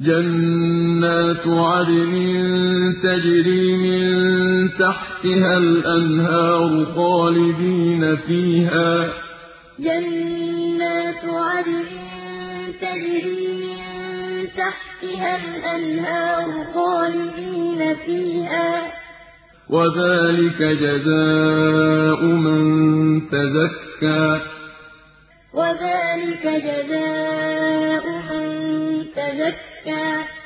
جَنَّاتُ عَدْنٍ تَجْرِي مِن تَحْتِهَا الْأَنْهَارُ خَالِدِينَ فِيهَا ۚ. جَنَّاتُ عَدْنٍ تَجْرِي مِن تَحْتِهَا الْأَنْهَارُ خَالِدِينَ فِيهَا ۚ. وَذَٰلِكَ جَزَاءُ مَن تَزَكَّىٰ. وَذَٰلِكَ جَزَاءُ مَن تَزَكَّىٰ